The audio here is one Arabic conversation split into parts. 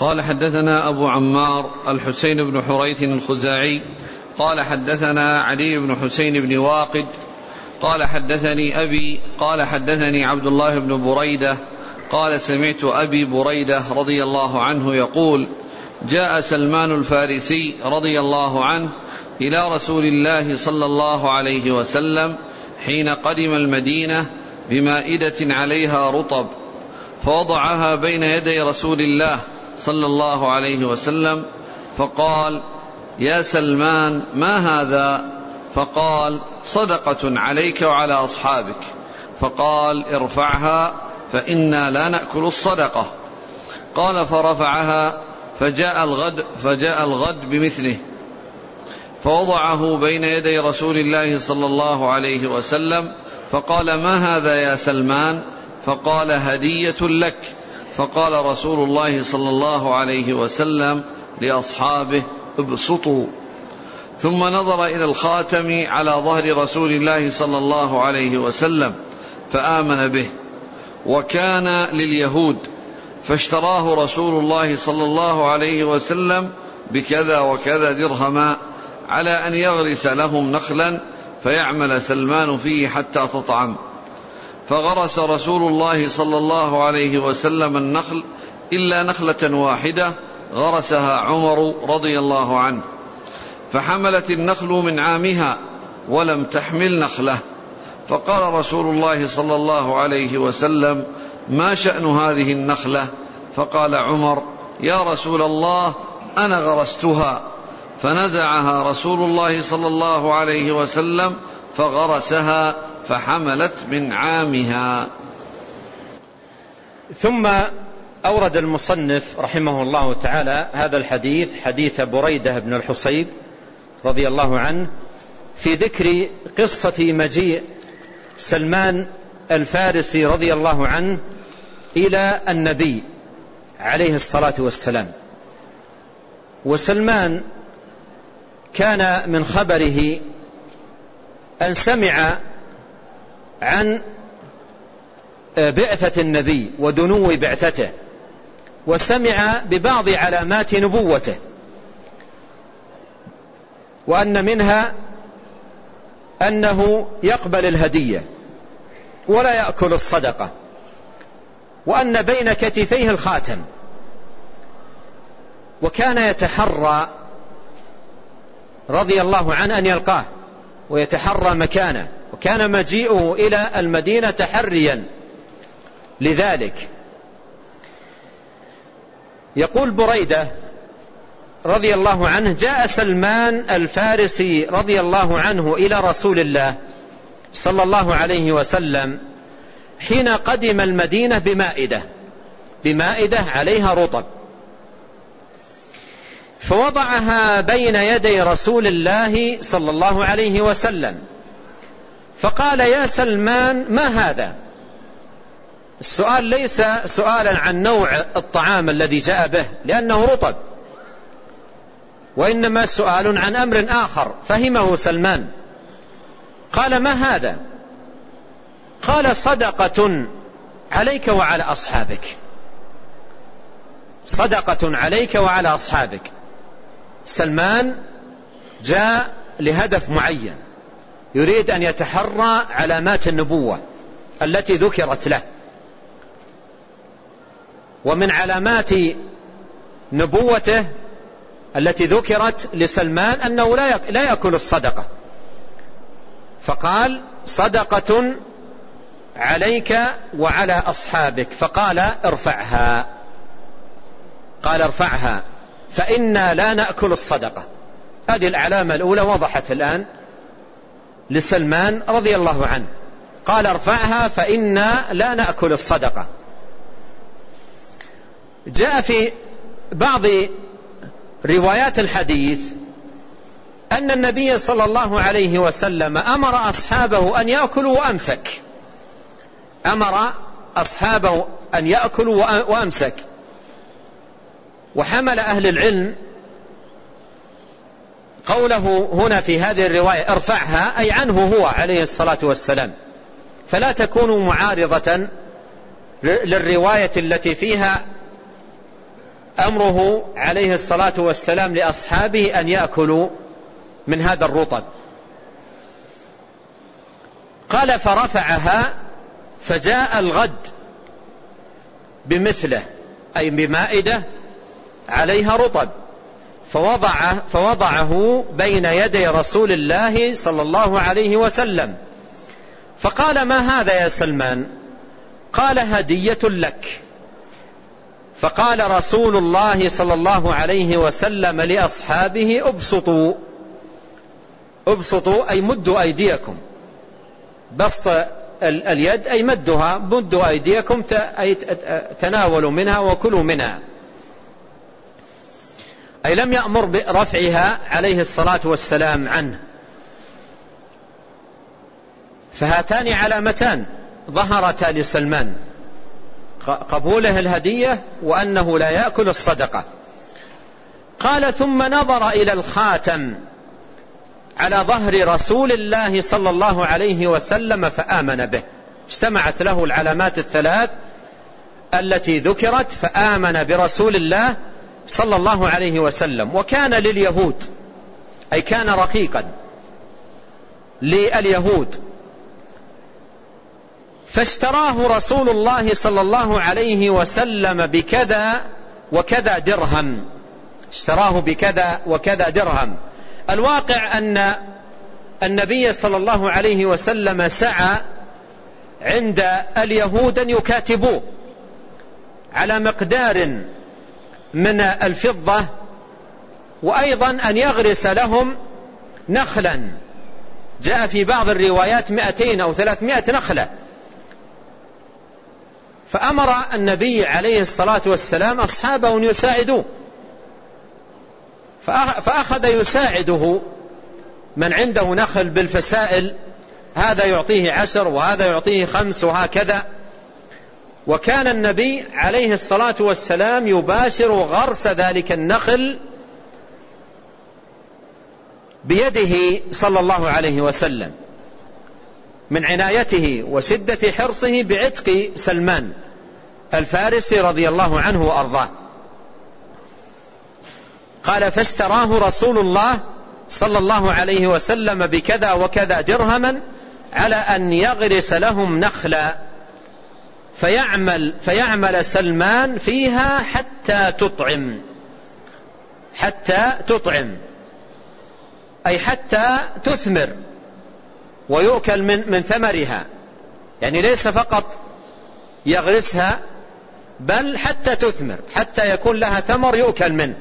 قال حدثنا أبو عمار الحسين بن حريث الخزاعي قال حدثنا علي بن حسين بن واقد قال حدثني أبي قال حدثني عبد الله بن بريدة قال سمعت أبي بريدة رضي الله عنه يقول جاء سلمان الفارسي رضي الله عنه إلى رسول الله صلى الله عليه وسلم حين قدم المدينة بمائدة عليها رطب فوضعها بين يدي رسول الله صلى الله عليه وسلم فقال يا سلمان ما هذا؟ فقال صدقة عليك وعلى أصحابك. فقال ارفعها فإنا لا نأكل الصدقة. قال فرفعها فجاء الغد فجاء الغد بمثله فوضعه بين يدي رسول الله صلى الله عليه وسلم فقال ما هذا يا سلمان؟ فقال هدية لك. فقال رسول الله صلى الله عليه وسلم لأصحابه ابسطوا. ثم نظر إلى الخاتم على ظهر رسول الله صلى الله عليه وسلم فآمن به. وكان لليهود فاشتراه رسول الله صلى الله عليه وسلم بكذا وكذا درهما على أن يغرس لهم نخلا فيعمل سلمان فيه حتى تطعم. فغرس رسول الله صلى الله عليه وسلم النخل إلا نخلة واحدة غرسها عمر رضي الله عنه. فحملت النخل من عامها ولم تحمل نخلة. فقال رسول الله صلى الله عليه وسلم ما شأن هذه النخلة؟ فقال عمر يا رسول الله أنا غرستها. فنزعها رسول الله صلى الله عليه وسلم فغرسها فحملت من عامها. ثم أورد المصنف رحمه الله تعالى هذا الحديث حديث بريدة بن الحصيب رضي الله عنه في ذكر قصة مجيء سلمان الفارسي رضي الله عنه إلى النبي عليه الصلاة والسلام. وسلمان كان من خبره أن سمع عن بعثة النبي ودنو بعثته وسمع ببعض علامات نبوته وأن منها أنه يقبل الهدية ولا يأكل الصدقة وأن بين كتفيه الخاتم وكان يتحرى رضي الله عنه أن يلقاه ويتحرى مكانه. وكان مجيئه إلى المدينة تحريا. لذلك يقول بريدة رضي الله عنه جاء سلمان الفارسي رضي الله عنه إلى رسول الله صلى الله عليه وسلم حين قدم المدينة بمائدة. بمائدة عليها رطب. فوضعها بين يدي رسول الله صلى الله عليه وسلم. فقال يا سلمان ما هذا؟ السؤال ليس سؤالا عن نوع الطعام الذي جاء به لأنه رطب وإنما سؤال عن أمر آخر. فهمه سلمان. قال ما هذا؟ قال صدقة عليك وعلى أصحابك. صدقة عليك وعلى أصحابك. سلمان جاء لهدف معين. يريد أن يتحرى علامات النبوة التي ذكرت له. ومن علامات نبوته التي ذكرت لسلمان أنه لا يأكل الصدقة. فقال صدقة عليك وعلى أصحابك. فقال ارفعها. قال ارفعها. فإنا لا نأكل الصدقة. هذه العلامة الأولى وضحت الآن. لسلمان رضي الله عنه. قال ارفعها فإنا لا نأكل الصدقة. جاء في بعض روايات الحديث أن النبي صلى الله عليه وسلم أمر أصحابه أن يأكلوا وأمسك. أمر أصحابه أن يأكلوا وأمسك. وحمل أهل العلم قوله هنا في هذه الرواية ارفعها أي عنه هو عليه الصلاة والسلام. فلا تكونوا معارضة للرواية التي فيها أمره عليه الصلاة والسلام لأصحابه أن يأكلوا من هذا الرطب. قال فرفعها فجاء الغد بمثله أي بمائدة عليها رطب. فوضع فوضعه بين يدي رسول الله صلى الله عليه وسلم. فقال ما هذا يا سلمان؟ قال هدية لك. فقال رسول الله صلى الله عليه وسلم لأصحابه ابسطوا. ابسطوا أي مدوا أيديكم. بسط اليد أي مدها مدوا أيديكم أي تناولوا منها وكلوا منها. أي لم يأمر برفعها عليه الصلاة والسلام عنه. فهاتان علامتان. ظهرتا لسلمان. قبوله الهدية وأنه لا يأكل الصدقة. قال ثم نظر إلى الخاتم على ظهر رسول الله صلى الله عليه وسلم فآمن به. اجتمعت له العلامات الثلاث التي ذكرت فآمن برسول الله صلى الله عليه وسلم وكان لليهود أي كان رقيقا لليهود. فاشتراه رسول الله صلى الله عليه وسلم بكذا وكذا درهم. اشتراه بكذا وكذا درهم. الواقع أن النبي صلى الله عليه وسلم سعى عند اليهود أن يكاتبوه على مقدار من الفضة وأيضا أن يغرس لهم نخلا. جاء في بعض الروايات مئتين أو ثلاثمائة نخلة. فأمر النبي عليه الصلاة والسلام أصحابه أن يساعدوه. فأخذ يساعده من عنده نخل بالفسائل هذا يعطيه عشر وهذا يعطيه خمس وهكذا. وكان النبي عليه الصلاة والسلام يباشر غرس ذلك النخل بيده صلى الله عليه وسلم من عنايته وشدة حرصه بعتق سلمان الفارسي رضي الله عنه وأرضاه. قال فاشتراه رسول الله صلى الله عليه وسلم بكذا وكذا درهما على أن يغرس لهم نخلا فيعمل, فيعمل سلمان فيها حتى تطعم. حتى تطعم. أي حتى تثمر. ويؤكل من, من ثمرها. يعني ليس فقط يغرسها بل حتى تثمر. حتى يكون لها ثمر يؤكل منه.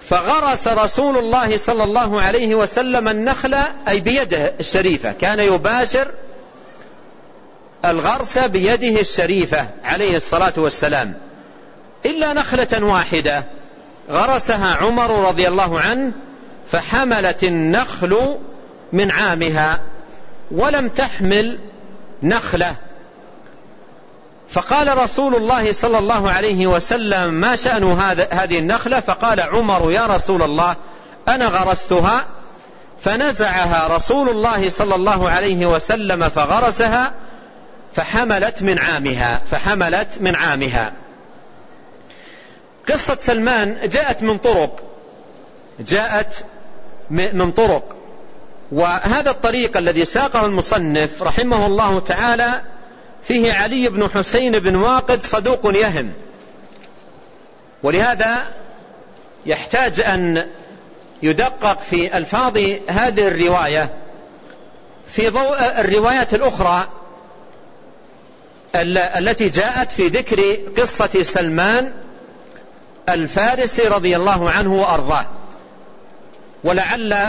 فغرس رسول الله صلى الله عليه وسلم النخلة أي بيده الشريفة. كان يباشر الغرس بيده الشريفة عليه الصلاة والسلام. إلا نخلة واحدة. غرسها عمر رضي الله عنه فحملت النخل من عامها ولم تحمل نخلة. فقال رسول الله صلى الله عليه وسلم ما شأن هذه النخلة؟ فقال عمر يا رسول الله أنا غرستها. فنزعها رسول الله صلى الله عليه وسلم فغرسها فحملت من عامها فحملت من عامها. قصة سلمان جاءت من طرق جاءت من طرق. وهذا الطريق الذي ساقه المصنف رحمه الله تعالى فيه علي بن حسين بن واقد صدوق يهم. ولهذا يحتاج أن يدقق في ألفاظ هذه الرواية. في ضوء الروايات الأخرى التي جاءت في ذكر قصة سلمان الفارسي رضي الله عنه وأرضاه. ولعل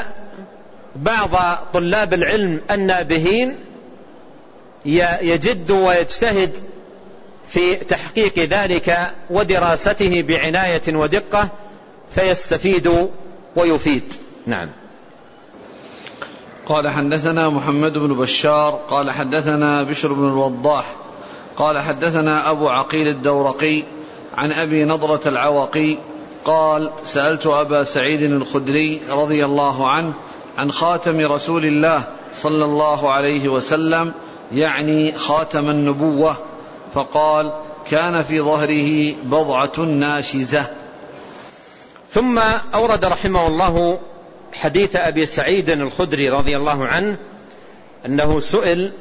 بعض طلاب العلم النابهين يجد ويجتهد في تحقيق ذلك ودراسته بعناية ودقة فيستفيد ويفيد. نعم. قال حدثنا محمد بن بشار قال حدثنا بشر بن الوضاح قال حدثنا أبو عقيل الدورقي عن أبي نضرة العوقي قال سألت أبا سعيد الخدري رضي الله عنه عن خاتم رسول الله صلى الله عليه وسلم يعني خاتم النبوة فقال كان في ظهره بضعة ناشزة. ثم أورد رحمه الله حديث أبي سعيد الخدري رضي الله عنه أنه سئل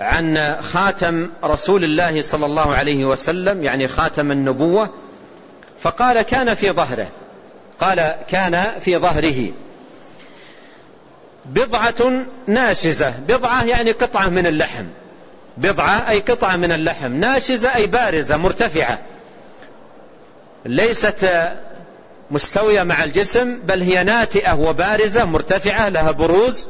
عن خاتم رسول الله صلى الله عليه وسلم يعني خاتم النبوة فقال كان في ظهره. قال كان في ظهره. بضعة ناشزة بضعة يعني قطعة من اللحم. بضعة أي قطعة من اللحم. ناشزة أي بارزة مرتفعة. ليست مستوية مع الجسم بل هي ناتئة وبارزة مرتفعة لها بروز.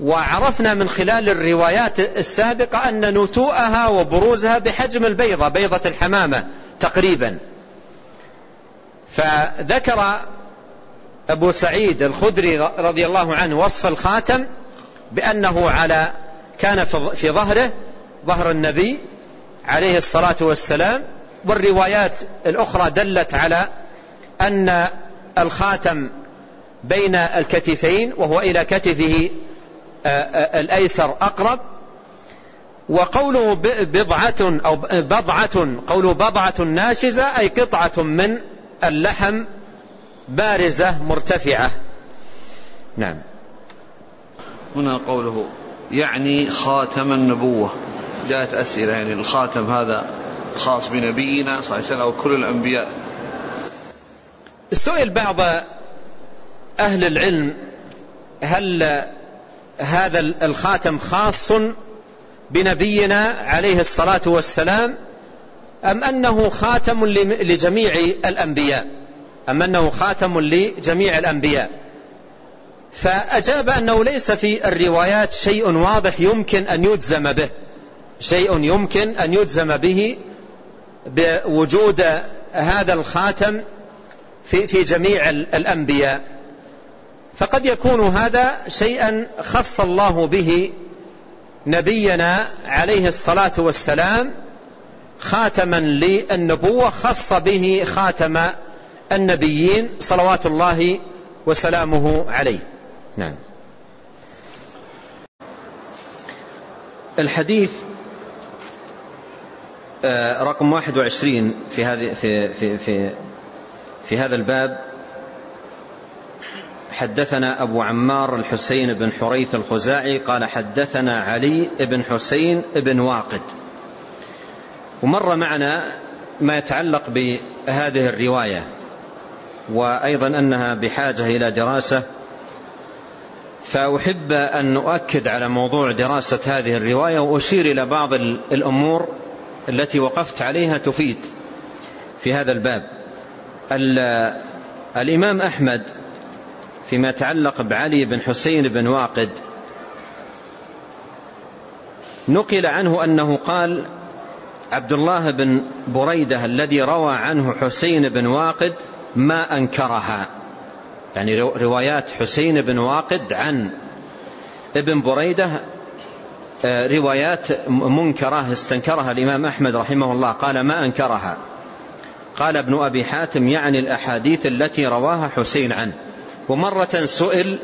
وعرفنا من خلال الروايات السابقة أن نتوءها وبروزها بحجم البيضة بيضة الحمامة تقريبا. فذكر أبو سعيد الخدري رضي الله عنه وصف الخاتم بأنه على كان في ظهره ظهر النبي عليه الصلاة والسلام. والروايات الأخرى دلت على أن الخاتم بين الكتفين وهو إلى كتفه الأيسر أقرب. وقوله بضعة أو بضعة قوله بضعة ناشزة أي قطعة من اللحم بارزة مرتفعة. نعم. هنا قوله يعني خاتم النبوة. جاءت أسئلة يعني الخاتم هذا خاص بنبينا صلى الله عليه وسلم أو كل الأنبياء. سئل بعض أهل العلم هل هذا الخاتم خاص بنبينا عليه الصلاة والسلام أم أنه خاتم لجميع الأنبياء؟ أم أنه خاتم لجميع الأنبياء؟ فأجاب أنه ليس في الروايات شيء واضح يمكن أن يجزم به شيء يمكن أن يجزم به بوجود هذا الخاتم في, في جميع الأنبياء. فقد يكون هذا شيئا خص الله به نبينا عليه الصلاة والسلام خاتما للنبوة خص به خاتم النبيين صلوات الله وسلامه عليه. نعم. الحديث آه، رقم 21 في هذه في في في في هذا الباب حدثنا أبو عمار الحسين بن حريث الخزاعي قال حدثنا علي بن حسين بن واقد. ومر معنا ما يتعلق بهذه الرواية وأيضا أنها بحاجة إلى دراسة. فأحب أن نؤكد على موضوع دراسة هذه الرواية وأشير إلى بعض الأمور التي وقفت عليها تفيد في هذا الباب. الإمام أحمد فيما يتعلق بعلي بن حسين بن واقد. نقل عنه أنه قال عبد الله بن بريدة الذي روى عنه حسين بن واقد ما أنكرها. يعني روايات حسين بن واقد عن ابن بريدة آه، روايات منكرة استنكرها الإمام أحمد رحمه الله. قال ما أنكرها. قال ابن أبي حاتم يعني الأحاديث التي رواها حسين عنه. ومرة سئل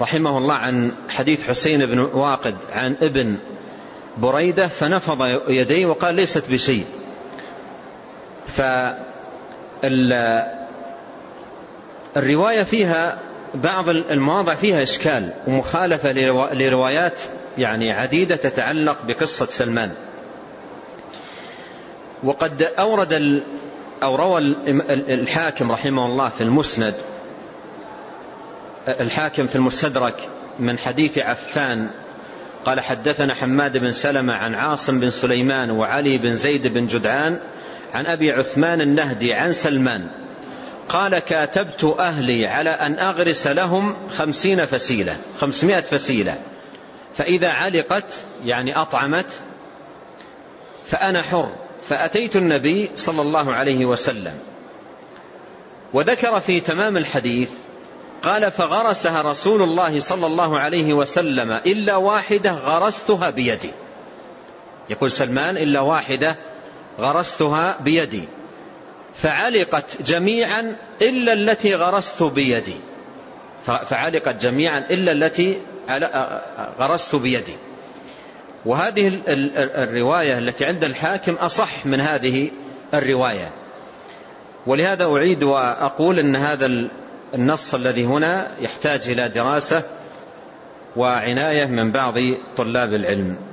رحمه الله عن حديث حسين بن واقد عن ابن بريدة فنفض يديه وقال ليست بشيء. فالرواية فيها بعض المواضع فيها إشكال ومخالفة لروايات يعني عديدة تتعلق بقصة سلمان. وقد أورد أو روى الحاكم رحمه الله في المسند الحاكم في المستدرك من حديث عفان قال حدثنا حماد بن سلمة عن عاصم بن سليمان وعلي بن زيد بن جدعان عن أبي عثمان النهدي عن سلمان قال كاتبت أهلي على أن أغرس لهم خمسين فسيلة خمسمائة فسيلة فإذا علقت يعني أطعمت فأنا حر فأتيت النبي صلى الله عليه وسلم وذكر في تمام الحديث قال فغرسها رسول الله صلى الله عليه وسلم إلا واحدة غرستها بيدي. يقول سلمان إلا واحدة غرستها بيدي. فعلقت جميعا إلا التي غرست بيدي. فعلقت جميعا إلا التي غرست بيدي. وهذه الرواية التي عند الحاكم أصح من هذه الرواية. ولهذا أعيد وأقول أن هذا النص الذي هنا يحتاج إلى دراسة وعناية من بعض طلاب العلم.